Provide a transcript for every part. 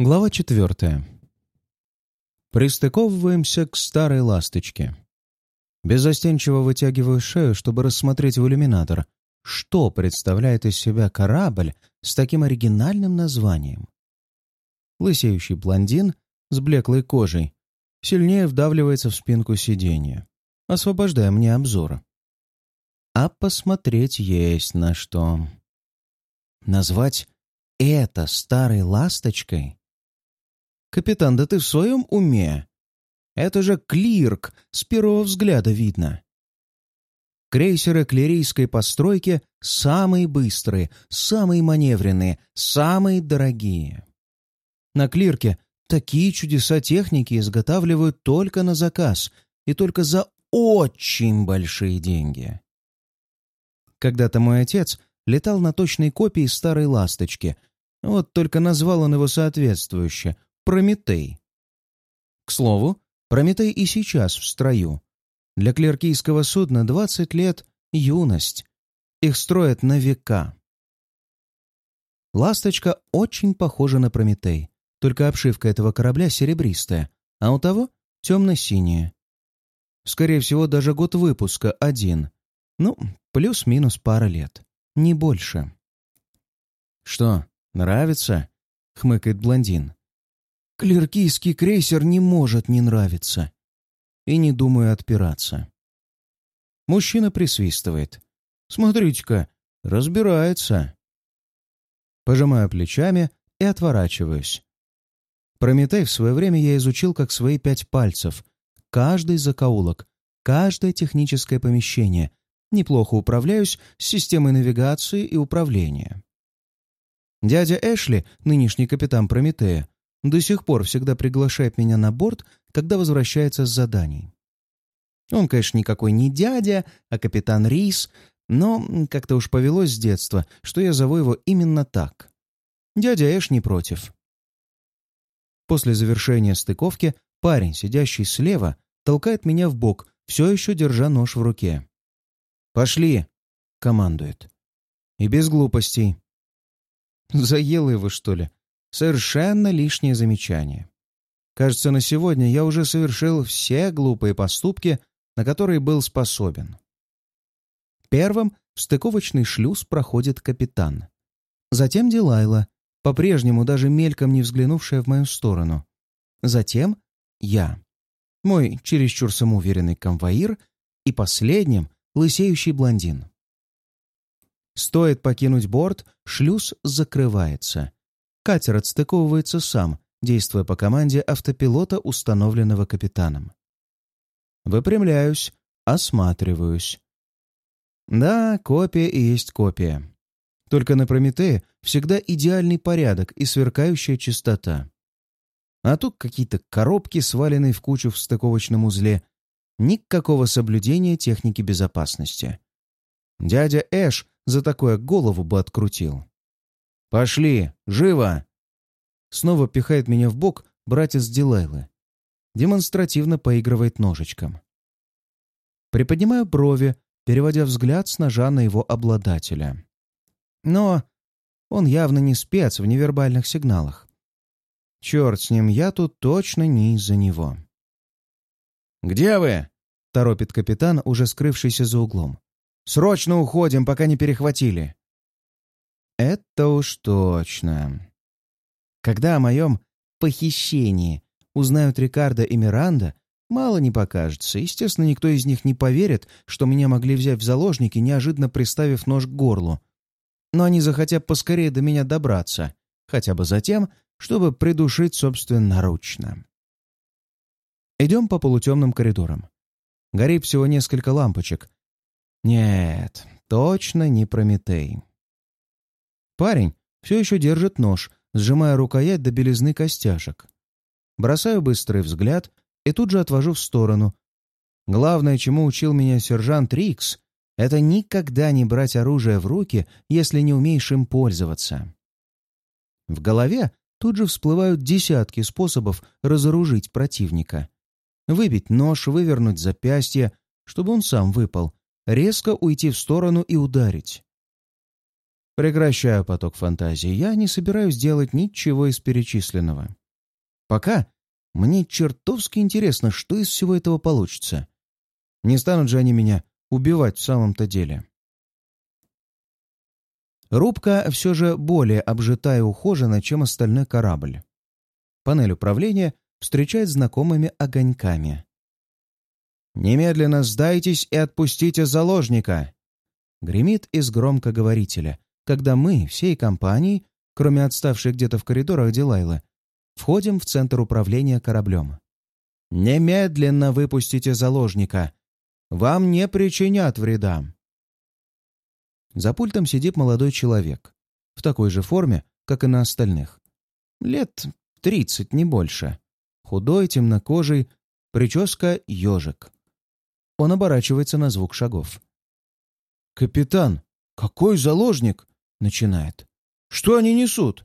Глава четвертая. Пристыковываемся к старой ласточке. Безостенчиво вытягиваю шею, чтобы рассмотреть в иллюминатор, что представляет из себя корабль с таким оригинальным названием. Лысеющий блондин с блеклой кожей сильнее вдавливается в спинку сиденья, освобождая мне обзор. А посмотреть есть на что. Назвать это старой ласточкой — «Капитан, да ты в своем уме? Это же клирк, с первого взгляда видно». Крейсеры клерийской постройки самые быстрые, самые маневренные, самые дорогие. На клирке такие чудеса техники изготавливают только на заказ и только за очень большие деньги. Когда-то мой отец летал на точной копии старой «Ласточки», вот только назвал он его соответствующе Прометей. К слову, Прометей и сейчас в строю. Для клеркийского судна 20 лет — юность. Их строят на века. «Ласточка» очень похожа на Прометей, только обшивка этого корабля серебристая, а у того — темно-синяя. Скорее всего, даже год выпуска один. Ну, плюс-минус пара лет. Не больше. «Что, нравится?» — хмыкает блондин. Клеркийский крейсер не может не нравиться. И не думаю отпираться. Мужчина присвистывает. Смотрите-ка, разбирается. Пожимаю плечами и отворачиваюсь. Прометей в свое время я изучил как свои пять пальцев. Каждый закоулок, каждое техническое помещение. Неплохо управляюсь с системой навигации и управления. Дядя Эшли, нынешний капитан Прометея, до сих пор всегда приглашает меня на борт, когда возвращается с заданий. Он, конечно, никакой не дядя, а капитан Рис, но как-то уж повелось с детства, что я зову его именно так. Дядя Эш не против. После завершения стыковки парень, сидящий слева, толкает меня в бок, все еще держа нож в руке. «Пошли!» — командует. И без глупостей. Заело его, что ли? Совершенно лишнее замечание. Кажется, на сегодня я уже совершил все глупые поступки, на которые был способен. Первым в стыковочный шлюз проходит капитан. Затем Дилайла, по-прежнему даже мельком не взглянувшая в мою сторону. Затем я, мой чересчур самоуверенный конвоир и последним лысеющий блондин. Стоит покинуть борт, шлюз закрывается, Катер отстыковывается сам, действуя по команде автопилота, установленного капитаном. Выпрямляюсь, осматриваюсь. Да, копия и есть копия. Только на Прометее всегда идеальный порядок и сверкающая чистота. А тут какие-то коробки, сваленные в кучу в стыковочном узле. Никакого соблюдения техники безопасности. Дядя Эш за такое голову бы открутил. «Пошли! Живо!» Снова пихает меня в бок братец Дилайлы. Демонстративно поигрывает ножичком. Приподнимаю брови, переводя взгляд с ножа на его обладателя. Но он явно не спец в невербальных сигналах. Черт с ним, я тут точно не из-за него. «Где вы?» — торопит капитан, уже скрывшийся за углом. «Срочно уходим, пока не перехватили!» Это уж точно. Когда о моем похищении узнают Рикардо и Миранда, мало не покажется. Естественно, никто из них не поверит, что меня могли взять в заложники, неожиданно приставив нож к горлу. Но они захотят поскорее до меня добраться, хотя бы за тем, чтобы придушить собственноручно. Идем по полутемным коридорам. Горит всего несколько лампочек. Нет, точно не Прометей. Парень все еще держит нож, сжимая рукоять до белизны костяшек. Бросаю быстрый взгляд и тут же отвожу в сторону. Главное, чему учил меня сержант Рикс, это никогда не брать оружие в руки, если не умеешь им пользоваться. В голове тут же всплывают десятки способов разоружить противника. Выбить нож, вывернуть запястье, чтобы он сам выпал, резко уйти в сторону и ударить. Прекращаю поток фантазии. Я не собираюсь делать ничего из перечисленного. Пока мне чертовски интересно, что из всего этого получится. Не станут же они меня убивать в самом-то деле. Рубка все же более обжитая и ухожена, чем остальной корабль. Панель управления встречает знакомыми огоньками. «Немедленно сдайтесь и отпустите заложника!» Гремит из громкоговорителя, когда мы, всей компанией, кроме отставшей где-то в коридорах Дилайлы, входим в центр управления кораблем. «Немедленно выпустите заложника! Вам не причинят вреда!» За пультом сидит молодой человек, в такой же форме, как и на остальных. Лет тридцать, не больше. Худой, темнокожий, прическа ежик. Он оборачивается на звук шагов. «Капитан, какой заложник?» — начинает. «Что они несут?»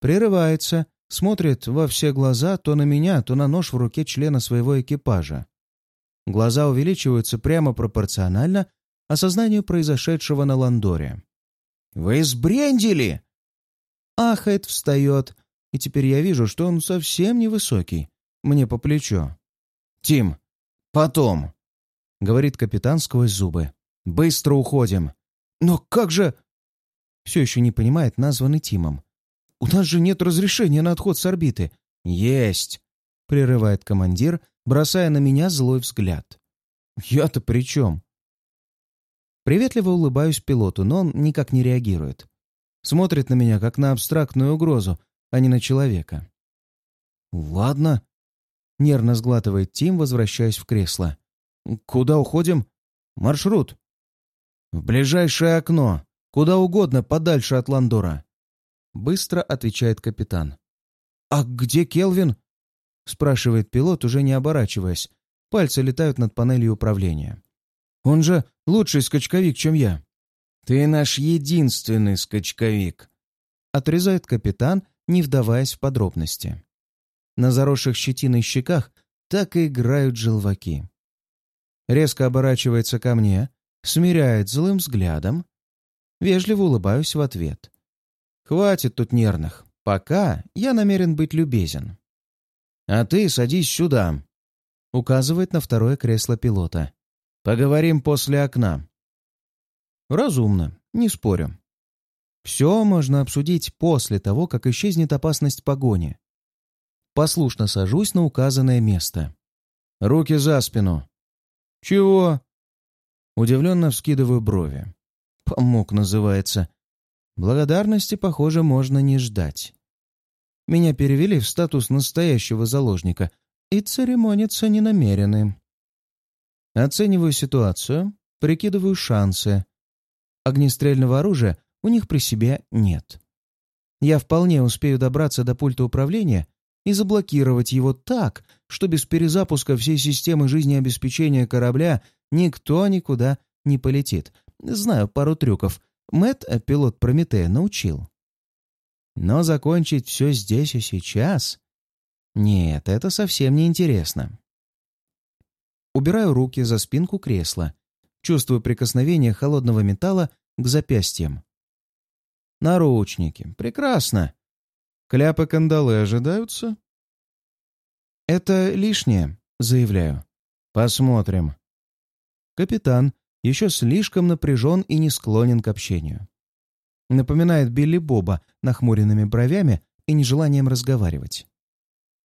Прерывается, смотрит во все глаза то на меня, то на нож в руке члена своего экипажа. Глаза увеличиваются прямо пропорционально осознанию произошедшего на Ландоре. «Вы сбрендили!» Ахает, встает, и теперь я вижу, что он совсем невысокий, мне по плечу. «Тим, потом!» — говорит капитан сквозь зубы. «Быстро уходим!» «Но как же...» Все еще не понимает названный Тимом. «У нас же нет разрешения на отход с орбиты». «Есть!» — прерывает командир, бросая на меня злой взгляд. «Я-то при чем?» Приветливо улыбаюсь пилоту, но он никак не реагирует. Смотрит на меня, как на абстрактную угрозу, а не на человека. «Ладно», — нервно сглатывает Тим, возвращаясь в кресло. «Куда уходим?» «Маршрут». «В ближайшее окно. Куда угодно, подальше от Ландора», — быстро отвечает капитан. «А где Келвин?» — спрашивает пилот, уже не оборачиваясь. Пальцы летают над панелью управления. «Он же лучший скачковик, чем я». «Ты наш единственный скачковик», — отрезает капитан, не вдаваясь в подробности. На заросших щетиной щеках так и играют желваки. Резко оборачивается ко мне, смиряет злым взглядом. Вежливо улыбаюсь в ответ. «Хватит тут нервных. Пока я намерен быть любезен». «А ты садись сюда», — указывает на второе кресло пилота. «Поговорим после окна». «Разумно, не спорю. Все можно обсудить после того, как исчезнет опасность погони. Послушно сажусь на указанное место. Руки за спину. «Чего?» Удивленно вскидываю брови. «Помог» называется. Благодарности, похоже, можно не ждать. Меня перевели в статус настоящего заложника, и церемониться не намерены. Оцениваю ситуацию, прикидываю шансы. Огнестрельного оружия у них при себе нет. Я вполне успею добраться до пульта управления и заблокировать его так, что без перезапуска всей системы жизнеобеспечения корабля никто никуда не полетит. Знаю пару трюков. Мэтт, пилот Прометея, научил. Но закончить все здесь и сейчас... Нет, это совсем не интересно. Убираю руки за спинку кресла, чувствую прикосновение холодного металла к запястьям. Наручники. Прекрасно. Кляпы-кандалы ожидаются? Это лишнее, заявляю. Посмотрим. Капитан еще слишком напряжен и не склонен к общению. Напоминает Билли Боба нахмуренными бровями и нежеланием разговаривать.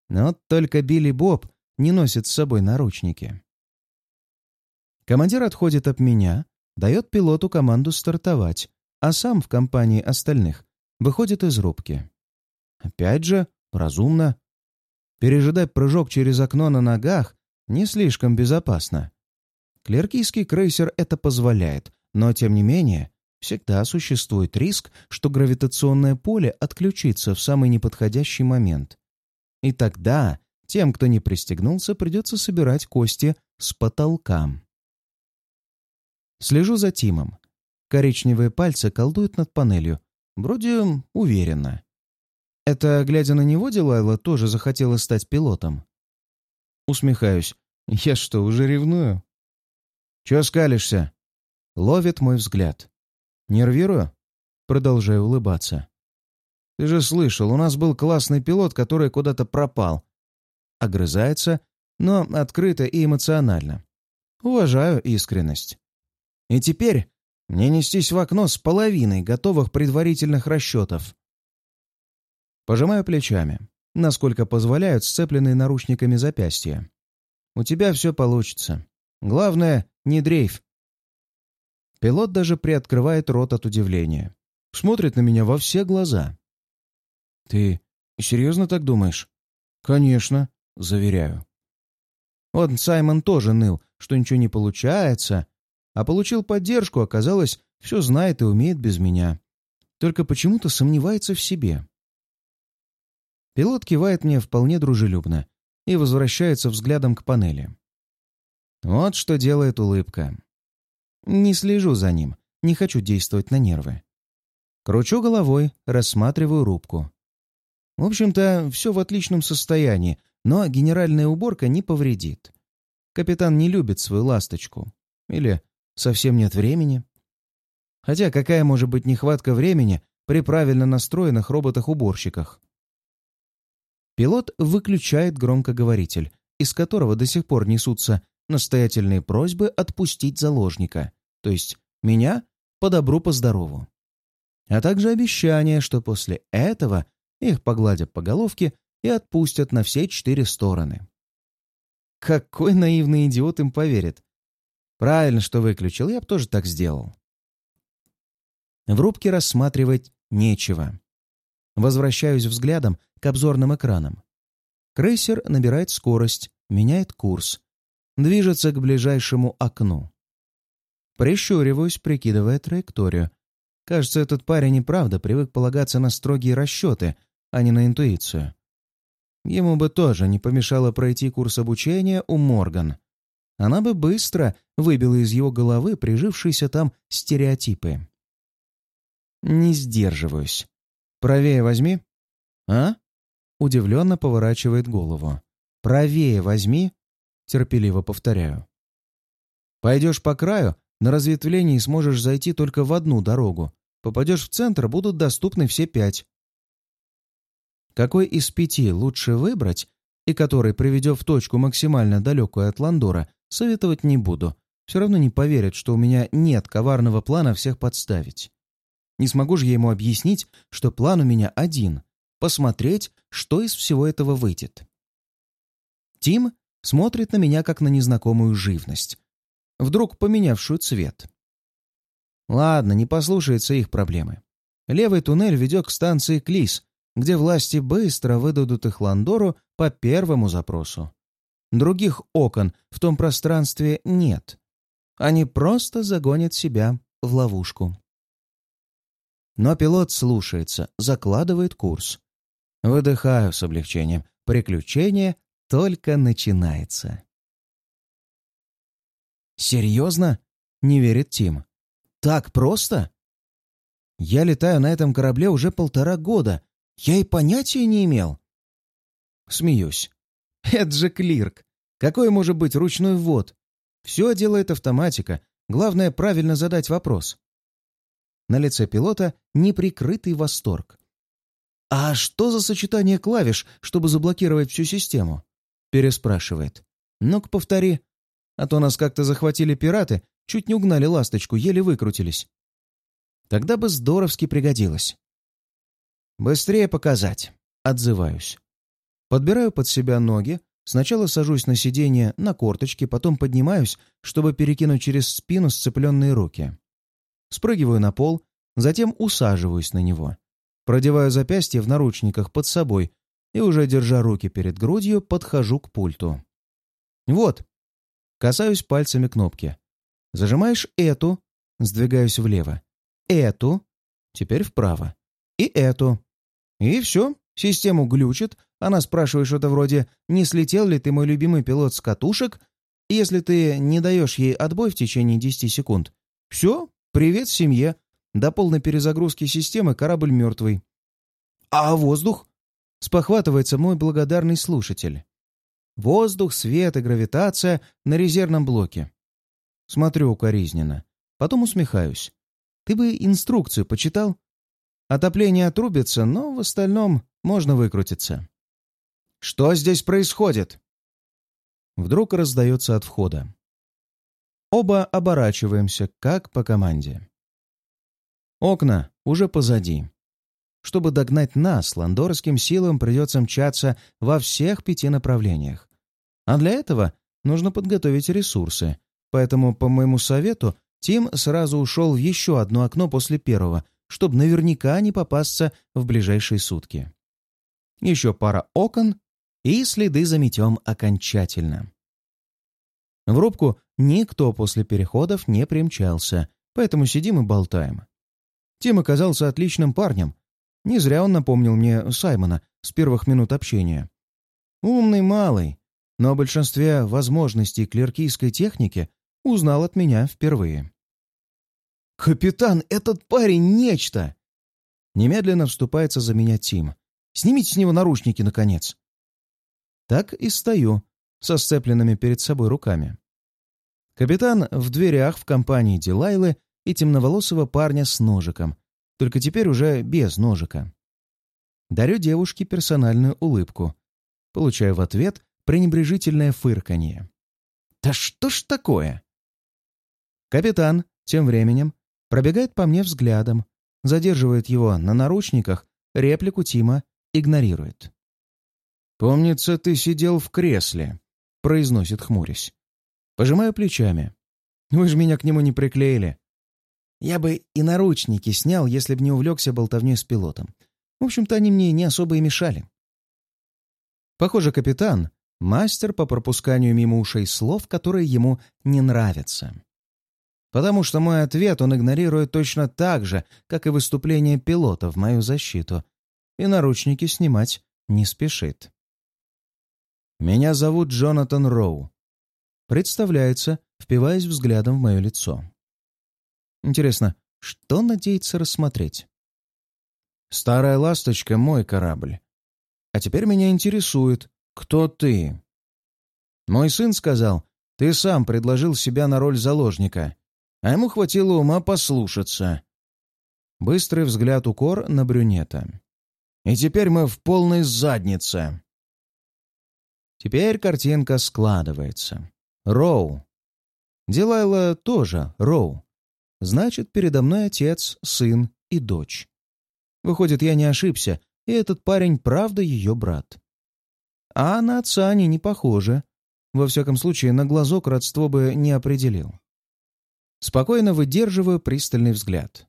Но только Билли Боб не носит с собой наручники. Командир отходит от меня, дает пилоту команду стартовать, а сам в компании остальных выходит из рубки. Опять же, разумно. Пережидать прыжок через окно на ногах не слишком безопасно. Клеркийский крейсер это позволяет, но, тем не менее, всегда существует риск, что гравитационное поле отключится в самый неподходящий момент. И тогда тем, кто не пристегнулся, придется собирать кости с потолка. Слежу за Тимом. Коричневые пальцы колдуют над панелью. Вроде уверенно. Это, глядя на него, Дилайла тоже захотела стать пилотом. Усмехаюсь. Я что, уже ревную? Чего скалишься? Ловит мой взгляд. Нервирую? продолжаю улыбаться. «Ты же слышал, у нас был классный пилот, который куда-то пропал». Огрызается, но открыто и эмоционально. Уважаю искренность. И теперь мне нестись в окно с половиной готовых предварительных расчетов. Пожимаю плечами, насколько позволяют сцепленные наручниками запястья. У тебя все получится. Главное, не дрейф. Пилот даже приоткрывает рот от удивления. Смотрит на меня во все глаза. «Ты серьезно так думаешь?» «Конечно», — заверяю. Вот Саймон тоже ныл, что ничего не получается, а получил поддержку, оказалось, все знает и умеет без меня. Только почему-то сомневается в себе. Пилот кивает мне вполне дружелюбно и возвращается взглядом к панели. Вот что делает улыбка. Не слежу за ним, не хочу действовать на нервы. Кручу головой, рассматриваю рубку. В общем-то, все в отличном состоянии, но генеральная уборка не повредит. Капитан не любит свою ласточку. Или совсем нет времени. Хотя какая может быть нехватка времени при правильно настроенных роботах-уборщиках? Пилот выключает громкоговоритель, из которого до сих пор несутся настоятельные просьбы отпустить заложника, то есть меня по добру, по здорову. А также обещание, что после этого их погладят по головке и отпустят на все четыре стороны. Какой наивный идиот им поверит? Правильно, что выключил, я бы тоже так сделал. В рубке рассматривать нечего. Возвращаюсь взглядом к обзорным экранам. Крейсер набирает скорость, меняет курс, движется к ближайшему окну. Прищуриваюсь, прикидывая траекторию. Кажется, этот парень и правда привык полагаться на строгие расчеты, а не на интуицию. Ему бы тоже не помешало пройти курс обучения у Морган. Она бы быстро выбила из его головы прижившиеся там стереотипы. Не сдерживаюсь. Правее возьми. А? Удивленно поворачивает голову. Правее возьми. Терпеливо повторяю. Пойдешь по краю, на разветвлении сможешь зайти только в одну дорогу. Попадешь в центр, будут доступны все пять. Какой из пяти лучше выбрать и который приведет в точку максимально далекую от Ландора, советовать не буду. Все равно не поверят, что у меня нет коварного плана всех подставить. Не смогу же я ему объяснить, что план у меня один — посмотреть, что из всего этого выйдет. Тим смотрит на меня, как на незнакомую живность, вдруг поменявшую цвет. Ладно, не послушается их проблемы. Левый туннель ведет к станции Клис, где власти быстро выдадут их Ландору по первому запросу. Других окон в том пространстве нет. Они просто загонят себя в ловушку. Но пилот слушается, закладывает курс. Выдыхаю с облегчением. Приключение только начинается. «Серьезно?» — не верит Тим. «Так просто?» «Я летаю на этом корабле уже полтора года. Я и понятия не имел». Смеюсь. «Это же клирк. Какой может быть ручной ввод? Все делает автоматика. Главное, правильно задать вопрос». На лице пилота неприкрытый восторг. «А что за сочетание клавиш, чтобы заблокировать всю систему?» Переспрашивает. «Ну-ка, повтори. А то нас как-то захватили пираты, чуть не угнали ласточку, еле выкрутились». Тогда бы здоровски пригодилось. «Быстрее показать!» — отзываюсь. Подбираю под себя ноги, сначала сажусь на сиденье на корточки, потом поднимаюсь, чтобы перекинуть через спину сцепленные руки спрыгиваю на пол, затем усаживаюсь на него. Продеваю запястье в наручниках под собой и, уже держа руки перед грудью, подхожу к пульту. Вот. Касаюсь пальцами кнопки. Зажимаешь эту, сдвигаюсь влево. Эту, теперь вправо. И эту. И все, систему глючит, она спрашивает что-то вроде «Не слетел ли ты, мой любимый пилот, с катушек?» если ты не даешь ей отбой в течение 10 секунд, все, Привет семье. До полной перезагрузки системы корабль мертвый. А воздух? Спохватывается мой благодарный слушатель. Воздух, свет и гравитация на резервном блоке. Смотрю укоризненно. Потом усмехаюсь. Ты бы инструкцию почитал? Отопление отрубится, но в остальном можно выкрутиться. «Что здесь происходит?» Вдруг раздается от входа. Оба оборачиваемся, как по команде. Окна уже позади. Чтобы догнать нас, ландорским силам придется мчаться во всех пяти направлениях. А для этого нужно подготовить ресурсы. Поэтому, по моему совету, Тим сразу ушел в еще одно окно после первого, чтобы наверняка не попасться в ближайшие сутки. Еще пара окон, и следы заметем окончательно. В рубку никто после переходов не примчался, поэтому сидим и болтаем. Тим оказался отличным парнем. Не зря он напомнил мне Саймона с первых минут общения. Умный малый, но о большинстве возможностей клеркийской техники узнал от меня впервые. «Капитан, этот парень нечто!» Немедленно вступается за меня Тим. «Снимите с него наручники, наконец!» Так и стою, со сцепленными перед собой руками. Капитан в дверях в компании Дилайлы и темноволосого парня с ножиком, только теперь уже без ножика. Дарю девушке персональную улыбку. Получаю в ответ пренебрежительное фырканье. «Да что ж такое?» Капитан, тем временем, пробегает по мне взглядом, задерживает его на наручниках, реплику Тима игнорирует. «Помнится, ты сидел в кресле», — произносит хмурясь. Пожимаю плечами. «Вы же меня к нему не приклеили». Я бы и наручники снял, если бы не увлекся болтовней с пилотом. В общем-то, они мне не особо и мешали. Похоже, капитан — мастер по пропусканию мимо ушей слов, которые ему не нравятся потому что мой ответ он игнорирует точно так же, как и выступление пилота в мою защиту, и наручники снимать не спешит. «Меня зовут Джонатан Роу», — представляется, впиваясь взглядом в мое лицо. Интересно, что надеется рассмотреть? «Старая ласточка — мой корабль. А теперь меня интересует, кто ты?» Мой сын сказал, ты сам предложил себя на роль заложника, а ему хватило ума послушаться. Быстрый взгляд укор на брюнета. И теперь мы в полной заднице. Теперь картинка складывается. Роу. Дилайла тоже Роу. Значит, передо мной отец, сын и дочь. Выходит, я не ошибся, и этот парень правда ее брат. А на отца они не похожи. Во всяком случае, на глазок родство бы не определил. Спокойно выдерживаю пристальный взгляд.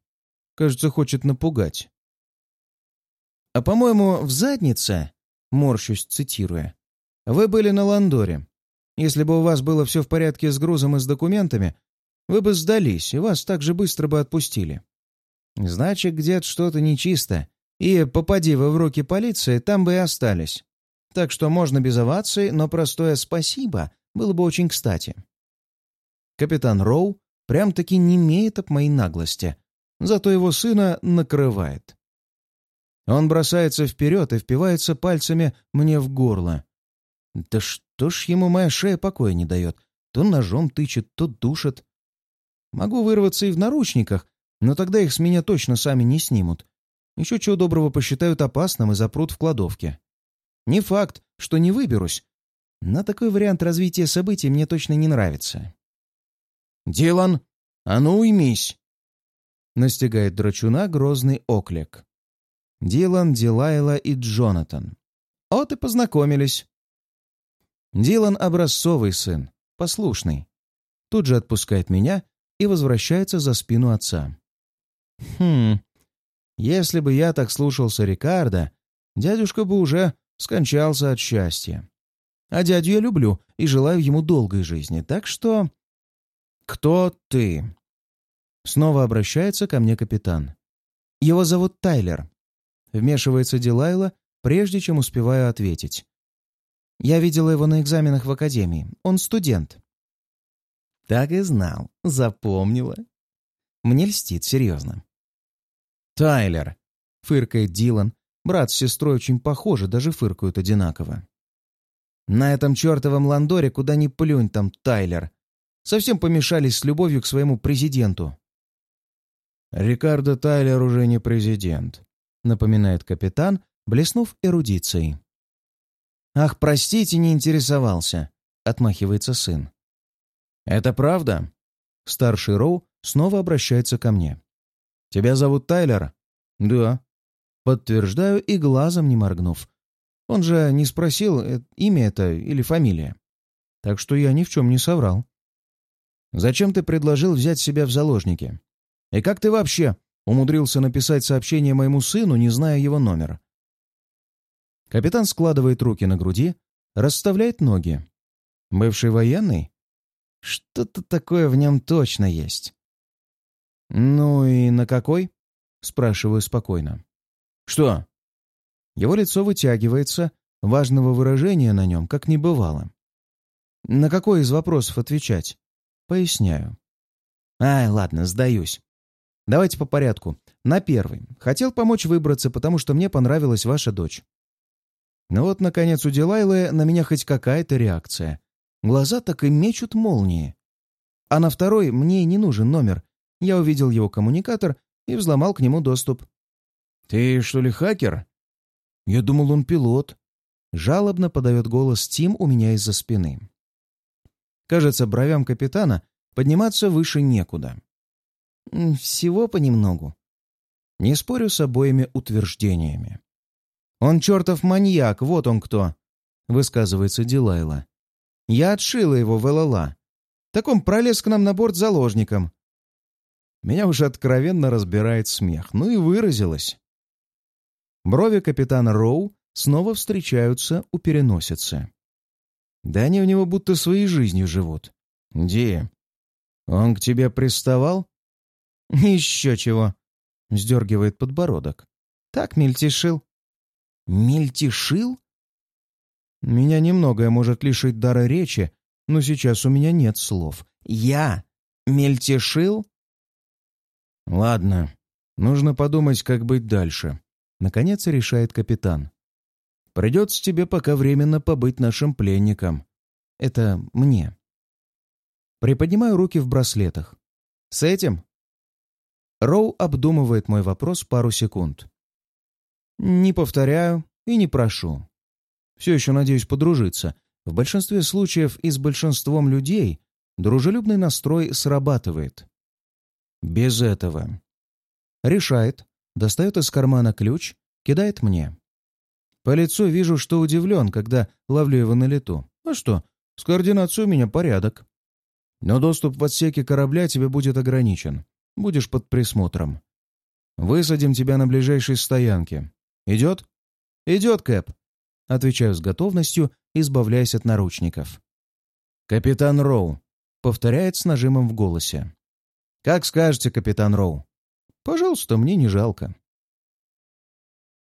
Кажется, хочет напугать. «А, по-моему, в заднице, — морщусь, цитируя, — вы были на Ландоре. Если бы у вас было все в порядке с грузом и с документами, вы бы сдались, и вас так же быстро бы отпустили. Значит, где-то что-то нечисто, и, попади вы в руки полиции, там бы и остались. Так что можно без оваций, но простое «спасибо» было бы очень кстати. Капитан Роу прям-таки не имеет от моей наглости, зато его сына накрывает. Он бросается вперед и впивается пальцами мне в горло. Да что ж ему моя шея покоя не дает? То ножом тычет, то душит. Могу вырваться и в наручниках, но тогда их с меня точно сами не снимут. Еще чего доброго посчитают опасным и запрут в кладовке. Не факт, что не выберусь, но такой вариант развития событий мне точно не нравится. «Дилан, а ну уймись!» Настигает драчуна грозный оклик. Дилан, Дилайла и Джонатан. Вот и познакомились. Дилан — образцовый сын, послушный. Тут же отпускает меня и возвращается за спину отца. Хм, если бы я так слушался Рикардо, дядюшка бы уже скончался от счастья. А дядю я люблю и желаю ему долгой жизни, так что «Кто ты?» Снова обращается ко мне капитан. «Его зовут Тайлер». Вмешивается Дилайла, прежде чем успеваю ответить. «Я видела его на экзаменах в академии. Он студент». «Так и знал. Запомнила». Мне льстит, серьезно. «Тайлер», — фыркает Дилан. Брат с сестрой очень похожи, даже фыркают одинаково. «На этом чертовом ландоре куда ни плюнь там, Тайлер», совсем помешались с любовью к своему президенту. Рикардо Тайлер уже не президент. напоминает капитан, блеснув эрудицией. «Ах, простите, не интересовался», — отмахивается сын. «Это правда?» Старший Роу снова обращается ко мне. «Тебя зовут Тайлер?» «Да». Подтверждаю и глазом не моргнув. Он же не спросил, э, имя это или фамилия. Так что я ни в чем не соврал. «Зачем ты предложил взять себя в заложники? И как ты вообще умудрился написать сообщение моему сыну, не зная его номер?» Капитан складывает руки на груди, расставляет ноги. «Бывший военный?» Что-то такое в нем точно есть. «Ну и на какой?» — спрашиваю спокойно. «Что?» Его лицо вытягивается, важного выражения на нем как не бывало. «На какой из вопросов отвечать?» «Поясняю». «Ай, ладно, сдаюсь. Давайте по порядку. На первый. Хотел помочь выбраться, потому что мне понравилась ваша дочь. Ну вот, наконец, у Дилайлы на меня хоть какая-то реакция. Глаза так и мечут молнии. А на второй мне не нужен номер. Я увидел его коммуникатор и взломал к нему доступ. «Ты что ли хакер?» «Я думал, он пилот». Жалобно подает голос Тим у меня из-за спины. Кажется, бровям капитана подниматься выше некуда. Всего понемногу. Не спорю с обоими утверждениями. «Он чертов маньяк, вот он кто!» — высказывается Дилайла. Я отшила его в ЛЛА. Так он пролез к нам на борт заложником. Меня уже откровенно разбирает смех. Ну и выразилась. Брови капитана Роу снова встречаются у переносицы. Да они у него будто своей жизнью живут. Ди, он к тебе приставал? Еще чего. Сдергивает подбородок. Так мельтешил. Мельтешил? Меня немногое может лишить дара речи, но сейчас у меня нет слов. Я мельтешил? Ладно, нужно подумать, как быть дальше. Наконец решает капитан. Придется тебе пока временно побыть нашим пленником. Это мне. Приподнимаю руки в браслетах. С этим? Роу обдумывает мой вопрос пару секунд. Не повторяю и не прошу. Все еще надеюсь подружиться. В большинстве случаев и с большинством людей дружелюбный настрой срабатывает. Без этого. Решает, достает из кармана ключ, кидает мне. По лицу вижу, что удивлен, когда ловлю его на лету. А что, с координацией у меня порядок. Но доступ в отсеке корабля тебе будет ограничен. Будешь под присмотром. Высадим тебя на ближайшей стоянке. Идет? Идет, Кэп. Отвечаю с готовностью, избавляясь от наручников. «Капитан Роу», — повторяет с нажимом в голосе. «Как скажете, капитан Роу». «Пожалуйста, мне не жалко».